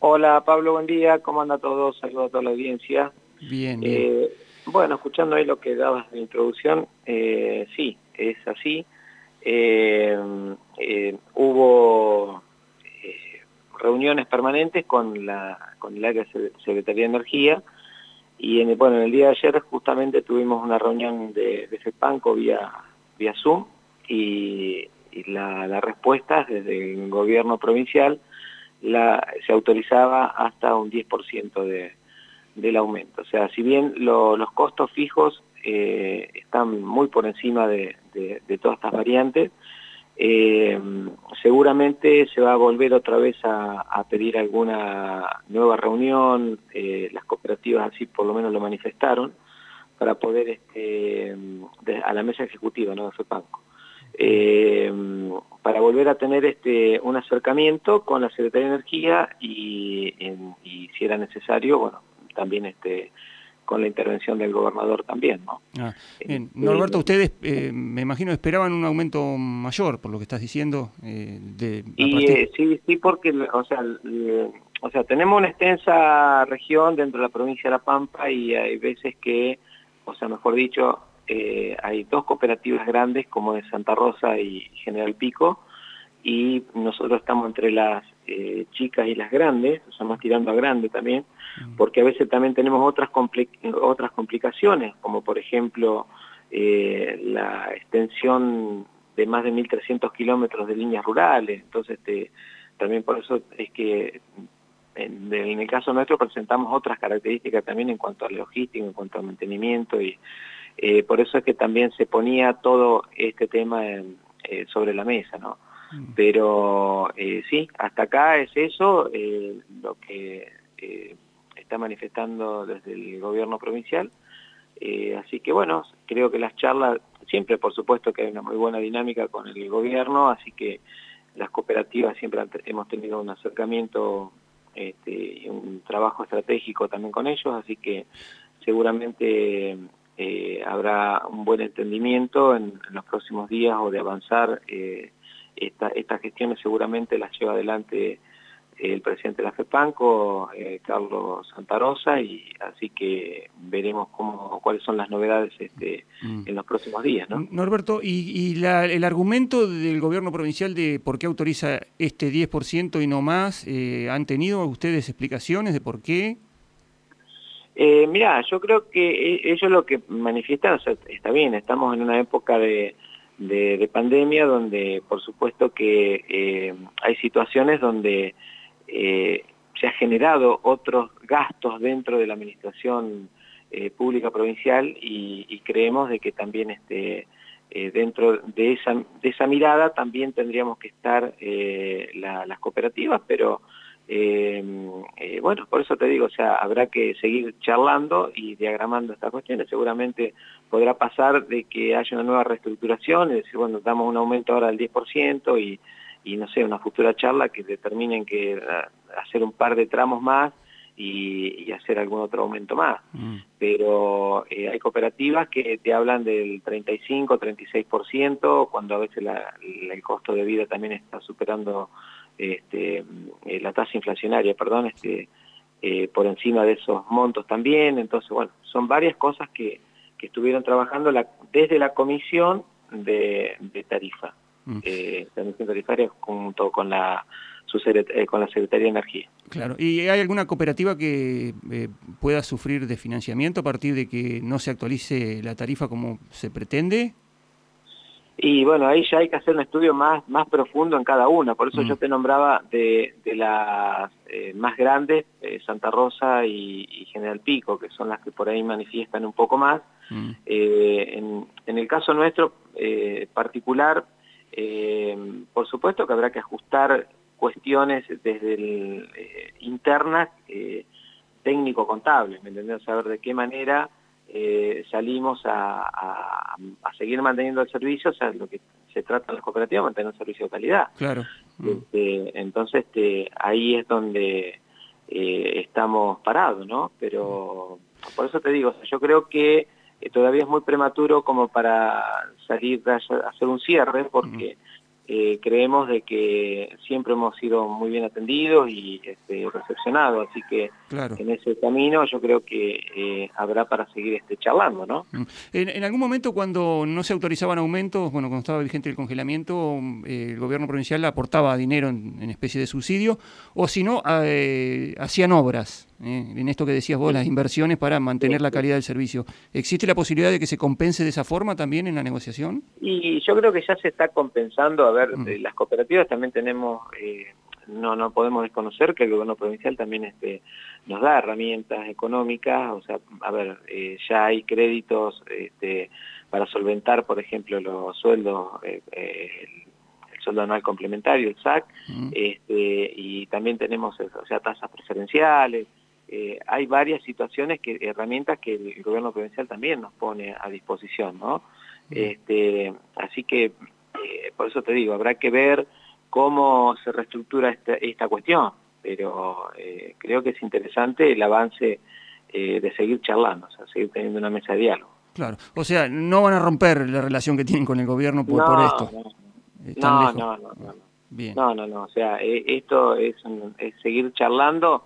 Hola Pablo, buen día, ¿cómo anda todo? Saludos a toda la audiencia. Bien, eh, bueno, escuchando ahí lo que dabas de introducción, eh, sí, es así. Eh, hubo reuniones permanentes con la con el área de Secretaría de Energía y en, bueno, en el día de ayer justamente tuvimos una reunión de, de FEPANCO vía, vía Zoom y, la, respuesta desde el gobierno provincial la, se autorizaba hasta un 10% de, del aumento. O sea, si bien los costos fijos eh, están muy por encima de, todas estas variantes, eh, seguramente se va a volver otra vez a, pedir alguna nueva reunión, eh, las cooperativas así por lo menos lo manifestaron, para poder, este, a la mesa ejecutiva ¿no? de FEPANCO eh, para volver a tener este un acercamiento con la Secretaría de Energía y, si era necesario, bueno, también este con la intervención del gobernador también, ¿no? Ah, bien. Norberto, ustedes, eh, me imagino, esperaban un aumento mayor, por lo que estás diciendo. Eh, de, eh, sí, sí, porque, o sea, o sea, tenemos una extensa región dentro de la provincia de La Pampa y hay veces que, o sea, mejor dicho, eh, hay dos cooperativas grandes como de Santa Rosa y General Pico y nosotros estamos entre las eh, chicas y las grandes, estamos tirando a grande también, mm. porque a veces también tenemos otras, otras complicaciones, como por ejemplo eh, la extensión de más de 1.300 kilómetros de líneas rurales, entonces este, también por eso es que en, en, el caso nuestro presentamos otras características también en cuanto a logística, en cuanto a mantenimiento y eh, por eso es que también se ponía todo este tema eh, sobre la mesa, ¿no? Mm. Pero eh, sí, hasta acá es eso lo que está manifestando desde el gobierno provincial. así que bueno, creo que las charlas, siempre por supuesto que hay una muy buena dinámica con el gobierno, así que las cooperativas siempre hemos tenido un acercamiento este, y un trabajo estratégico también con ellos, así que seguramente eh, habrá un buen entendimiento en, los próximos días o de avanzar. Eh, estas gestiones seguramente las lleva adelante el presidente de la FEPANCO, eh, Carlos Santarosa, y así que veremos cómo, cuáles son las novedades este, mm. en los próximos días. ¿no? Norberto, ¿y, el argumento del gobierno provincial de por qué autoriza este 10% y no más, han tenido ustedes explicaciones de por qué? Eh, mira, yo creo que ellos lo que manifiestan, está bien, estamos en una época de, pandemia donde por supuesto que eh, hay situaciones donde eh, se ha generado otros gastos dentro de la administración eh, pública provincial y, creemos de que también este, dentro de esa, de esa mirada también tendríamos que estar las cooperativas, pero eh, eh, bueno, por eso te digo, o sea, habrá que seguir charlando y diagramando estas cuestiones. Seguramente podrá pasar de que haya una nueva reestructuración, es decir, bueno, damos un aumento ahora del 10% y, y no sé, una futura charla que determinen que hacer un par de tramos más y, hacer algún otro aumento más. Mm. Pero eh, hay cooperativas que te hablan del 35, 36%, cuando a veces el costo de vida también está superando este, eh, la tasa inflacionaria, perdón, este, eh, por encima de esos montos también. Entonces, bueno, son varias cosas que, estuvieron trabajando desde la comisión de, tarifa, mm. eh, tarifaria junto con la, eh, con la Secretaría de Energía. Claro, ¿y hay alguna cooperativa que pueda sufrir de financiamiento a partir de que no se actualice la tarifa como se pretende? Y bueno, ahí ya hay que hacer un estudio más, más profundo en cada una, por eso yo mm. te nombraba de, las eh, más grandes, eh, Santa Rosa y, General Pico, que son las que por ahí manifiestan un poco más. Mm. Eh, en, el caso nuestro particular, por supuesto que habrá que ajustar cuestiones desde el, internas técnico-contables, ¿me entendés? Saber de qué manera eh, salimos a, seguir manteniendo el servicio, o sea, lo que se trata en las cooperativas, mantener un servicio de calidad. Claro. Este, entonces, este, ahí es donde eh, estamos parados, ¿no? Pero por eso te digo, yo creo que eh, todavía es muy prematuro como para salir a hacer un cierre, porque eh, creemos de que siempre hemos sido muy bien atendidos y este, recepcionados, así que en ese camino yo creo que eh, habrá para seguir este, charlando, ¿no? Mm. En, algún momento cuando no se autorizaban aumentos, bueno, cuando estaba vigente el congelamiento, eh, el gobierno provincial aportaba dinero en, especie de subsidio, o si no, hacían obras, en esto que decías vos, las inversiones para mantener la calidad del servicio. ¿Existe la posibilidad de que se compense de esa forma también en la negociación? Y yo creo que ya se está compensando, a ver, mm. las cooperativas también tenemos, eh, no, no podemos desconocer que el gobierno provincial también este, nos da herramientas económicas, o sea, a ver, eh, ya hay créditos este, para solventar, por ejemplo, los sueldos, eh, el, sueldo anual complementario, el SAC, mm. este, y también tenemos, o sea, tasas preferenciales, hay varias situaciones, que herramientas que el gobierno provincial también nos pone a disposición, ¿no? Este, así que eh, por eso te digo, habrá que ver cómo se reestructura esta, esta cuestión, pero eh, creo que es interesante el avance eh, de seguir charlando, o sea, seguir teniendo una mesa de diálogo. Claro, o sea, no van a romper la relación que tienen con el gobierno por, esto. No, no, no, no, Bien. no, no, no, o sea, esto es, es seguir charlando,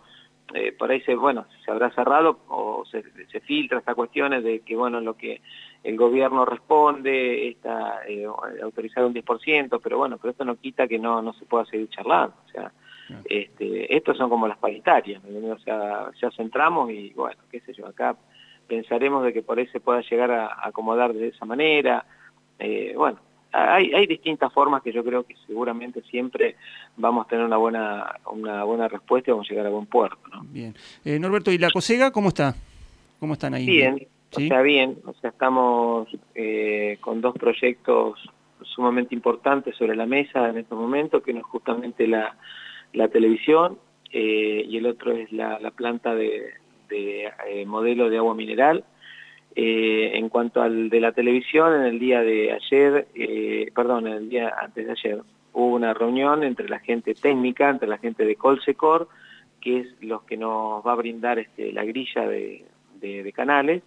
por ahí se, bueno, se habrá cerrado o se, se filtra estas cuestiones de que, bueno, lo que el gobierno responde, está eh, autorizado un 10%, pero bueno, pero esto no quita que no, no se pueda seguir charlando, o sea, este, estos son como las paritarias, o sea, ya centramos y bueno, qué sé yo, acá pensaremos de que por ahí se pueda llegar a, acomodar de esa manera, eh, bueno, hay, hay distintas formas que yo creo que seguramente siempre vamos a tener una buena, una buena respuesta y vamos a llegar a buen puerto. ¿no? Bien. Eh, Norberto, ¿y la COSEGA cómo está? ¿Cómo están ahí? Bien, o sea, bien, o sea, estamos eh, con dos proyectos sumamente importantes sobre la mesa en este momento, que uno es justamente la, la televisión eh, y el otro es la, la planta de, de eh, modelo de agua mineral. en cuanto al de la televisión, en el día de ayer, perdón, en el día antes de ayer, hubo una reunión entre la gente técnica, entre la gente de Colsecor, que es los que nos va a brindar este, la grilla de, de canales,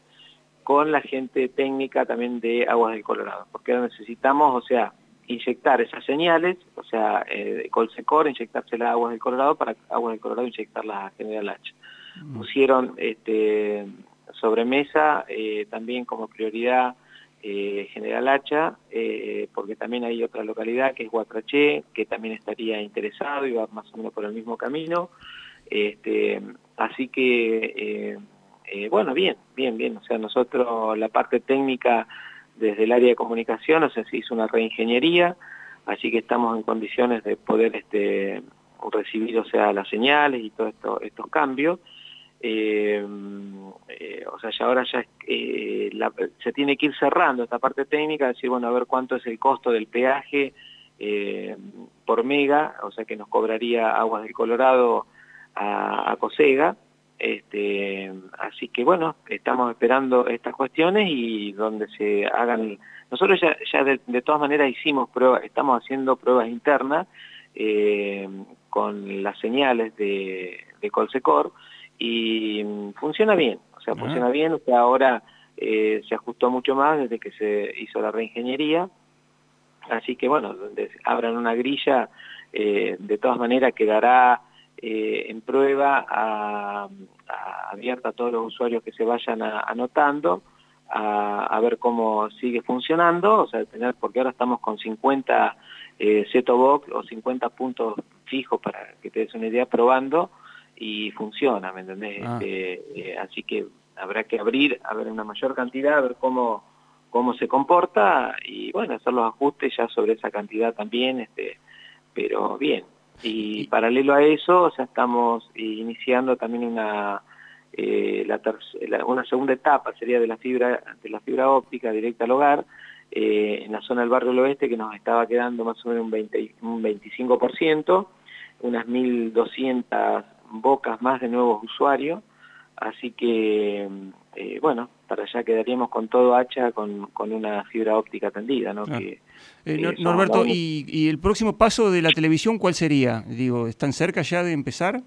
con la gente técnica también de Aguas del Colorado, porque necesitamos, o sea, inyectar esas señales, o sea, eh, Colsecor, inyectársela a Aguas del Colorado para Aguas del Colorado inyectarla a General H. Mm. Pusieron este, sobre mesa eh, también como prioridad eh, General Hacha, eh, porque también hay otra localidad que es Guatraché, que también estaría interesado y va más o menos por el mismo camino. Este, así que eh, bueno, bien, bien, bien. O sea, nosotros la parte técnica desde el área de comunicación, o sea, se hizo una reingeniería, así que estamos en condiciones de poder este, recibir, o sea, las señales y todos esto, estos cambios. Eh, eh, o sea, ya ahora ya se tiene que ir cerrando esta parte técnica, decir, bueno, a ver cuánto es el costo del peaje por mega, o sea, que nos cobraría Aguas del Colorado a, a Cosega, este, así que bueno, estamos esperando estas cuestiones y donde se hagan... Nosotros ya, ya de, todas maneras hicimos pruebas, estamos haciendo pruebas internas eh, con las señales de, de Colsecor y funciona bien, o sea, funciona bien, o sea, ahora eh, se ajustó mucho más desde que se hizo la reingeniería, así que bueno, donde abran una grilla, eh, de todas maneras quedará eh, en prueba a, abierta a todos los usuarios que se vayan anotando, a, ver cómo sigue funcionando, o sea, tener, porque ahora estamos con 50 eh, box o 50 puntos fijos para que te des una idea probando y funciona, ¿me entendés? Ah. Este, eh, así que habrá que abrir, a ver una mayor cantidad, a ver cómo cómo se comporta y bueno, hacer los ajustes ya sobre esa cantidad también, este, pero bien, y paralelo a eso, sea, estamos iniciando también una eh, la, una segunda etapa sería de la fibra de la fibra óptica directa al hogar eh, en la zona del barrio del oeste que nos estaba quedando más o menos un, 20, un 25%, unas 1.200 bocas más de nuevos usuarios, así que eh, bueno, para allá quedaríamos con todo hacha con, con una fibra óptica tendida, ¿no? Que, eh, Norberto, ¿y, el próximo paso de la televisión cuál sería? Digo, ¿están cerca ya de empezar?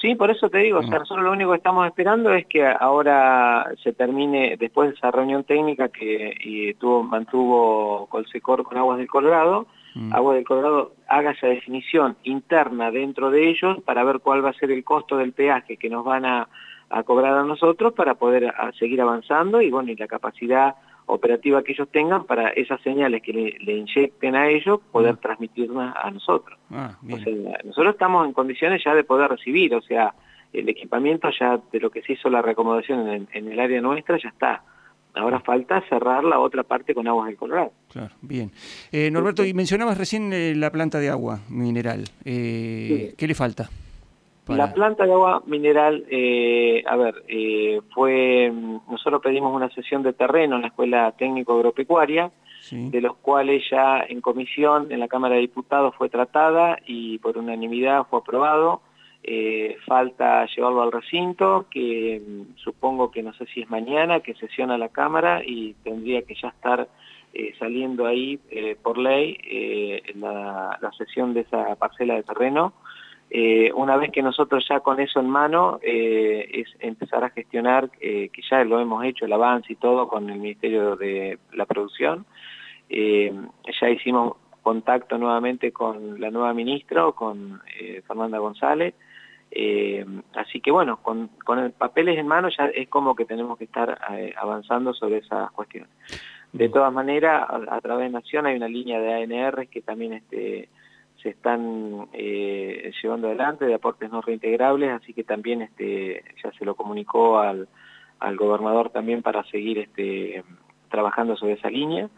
Sí, por eso te digo, o sea, nosotros lo único que estamos esperando es que ahora se termine, después de esa reunión técnica que tuvo, mantuvo Colsecor con Aguas del Colorado, mm. Agua del Colorado haga esa definición interna dentro de ellos para ver cuál va a ser el costo del peaje que nos van a, cobrar a nosotros para poder seguir avanzando y bueno, y la capacidad operativa que ellos tengan para esas señales que le, inyecten a ellos poder mm. transmitirlas a nosotros. Ah, nosotros estamos en condiciones ya de poder recibir, o sea, el equipamiento ya de lo que se hizo la recomendación en, el área nuestra ya está. Ahora falta cerrar la otra parte con aguas del Colorado. Claro, bien. Eh, Norberto, y mencionabas recién eh, la planta de agua mineral. Eh, ¿Qué le falta? La planta de agua mineral, eh, a ver, eh, fue, nosotros pedimos una sesión de terreno en la Escuela Técnico Agropecuaria, de los cuales ya en comisión en la Cámara de Diputados fue tratada y por unanimidad fue aprobado. Eh, falta llevarlo al recinto, que mm, supongo que no sé si es mañana, que sesiona la Cámara y tendría que ya estar saliendo ahí por ley la, la sesión de esa parcela de terreno eh, una vez que nosotros ya con eso en mano, eh, es empezar a gestionar, eh, que ya lo hemos hecho, el avance y todo con el Ministerio de la Producción. ya hicimos contacto nuevamente con la nueva ministra, con Fernanda González. así que bueno, con, con el papeles en mano ya es como que tenemos que estar avanzando sobre esas cuestiones. De todas maneras, a, a, través de Nación hay una línea de ANR que también este, se están eh, llevando adelante de aportes no reintegrables, así que también este, ya se lo comunicó al, gobernador también para seguir este, trabajando sobre esa línea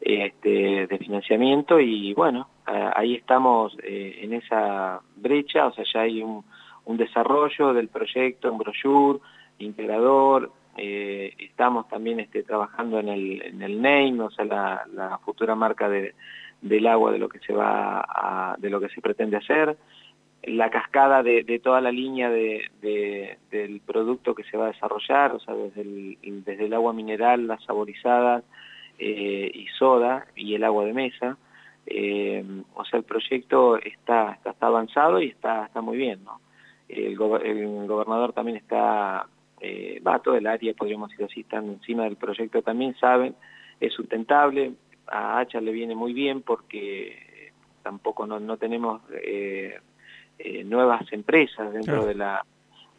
este, de financiamiento. Y bueno, ahí estamos eh, en esa brecha, o sea, ya hay un, desarrollo del proyecto, un brochure, integrador, eh, estamos también este, trabajando en el, en el NAME, o sea, la futura marca de del agua de lo que se va a, de lo que se pretende hacer, la cascada de, toda la línea de, del producto que se va a desarrollar, o sea, desde el, desde el agua mineral, las saborizadas eh, y soda y el agua de mesa. Eh, o sea, el proyecto está, está, avanzado y está, está muy bien, ¿no? El, gobernador también está, eh, va, todo el área, podríamos decir así, están encima del proyecto también, saben, es sustentable, a Hacha le viene muy bien porque tampoco no, tenemos eh, eh, nuevas empresas dentro de, la,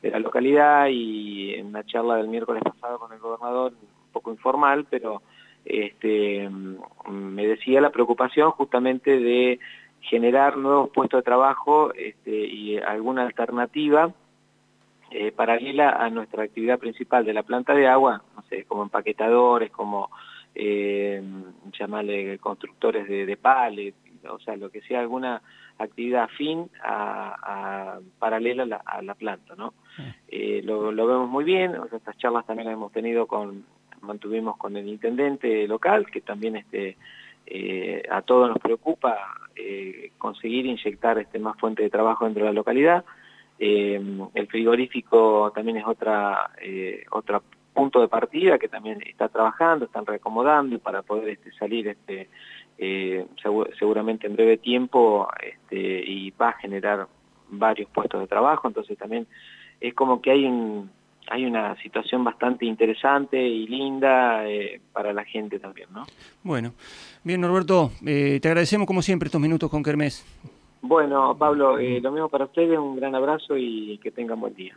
de la localidad y en una charla del miércoles pasado con el gobernador, un poco informal, pero este, me decía la preocupación justamente de generar nuevos puestos de trabajo este, y alguna alternativa eh, paralela a nuestra actividad principal de la planta de agua, no sé, como empaquetadores, como eh, llamarle constructores de, de palet, o sea, lo que sea alguna actividad afín a, paralela a la, planta, ¿no? Eh, lo, vemos muy bien, estas charlas también las hemos tenido con, mantuvimos con el intendente local, que también este, eh, a todos nos preocupa eh, conseguir inyectar este, más fuente de trabajo dentro de la localidad. el frigorífico también es otra, otra punto de partida que también está trabajando, están reacomodando para poder este, salir este, eh, seguramente en breve tiempo este, y va a generar varios puestos de trabajo, entonces también es como que hay un, hay una situación bastante interesante y linda eh, para la gente también, ¿no? Bueno, bien Norberto, eh, te agradecemos como siempre estos minutos con Kermés. Bueno, Pablo, lo mismo para ustedes, un gran abrazo y que tengan buen día.